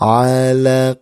عالق